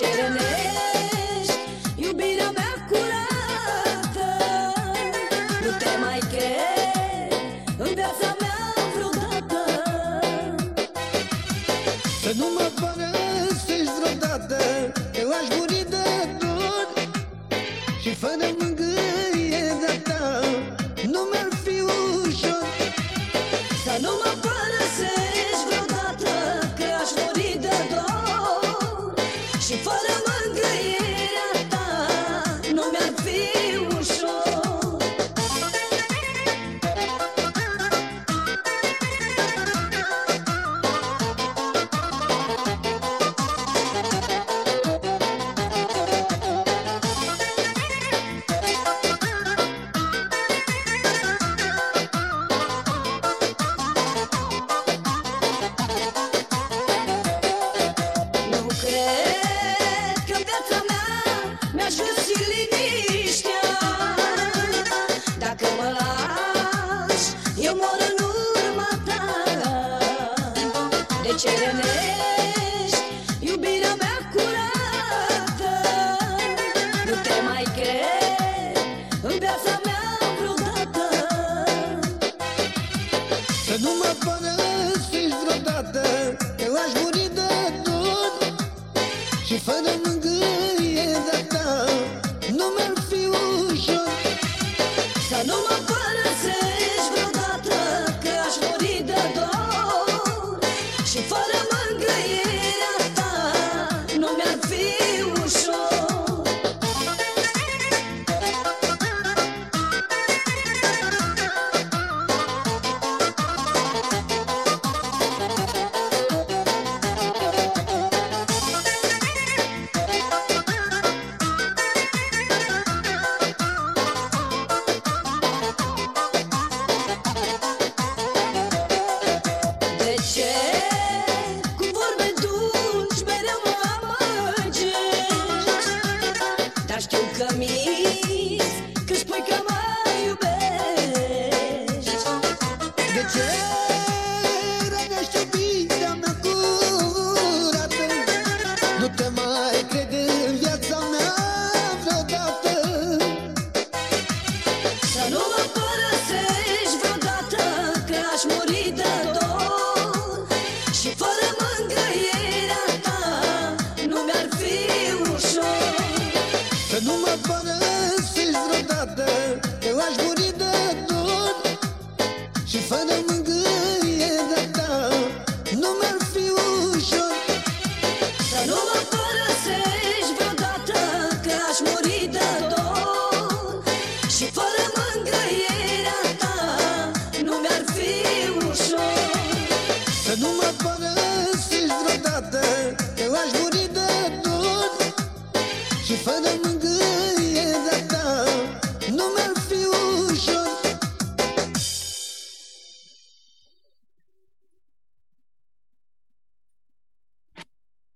cernești Iubirea mea curată. Nu te mai crezi în viața mea vreodată. Să nu mă părăsești vreodată Că aș muri de dor Și fără mâine Și fără viața mea Mi-aș găsi liniștea. Dacă mă lași, eu mor în urma ta. De ce renești iubirea mea curată? Nu te mai cred în viața mea vreodată. Să nu mă părăsești vreodată Că aș muri de dor Și fără mângâierea come on.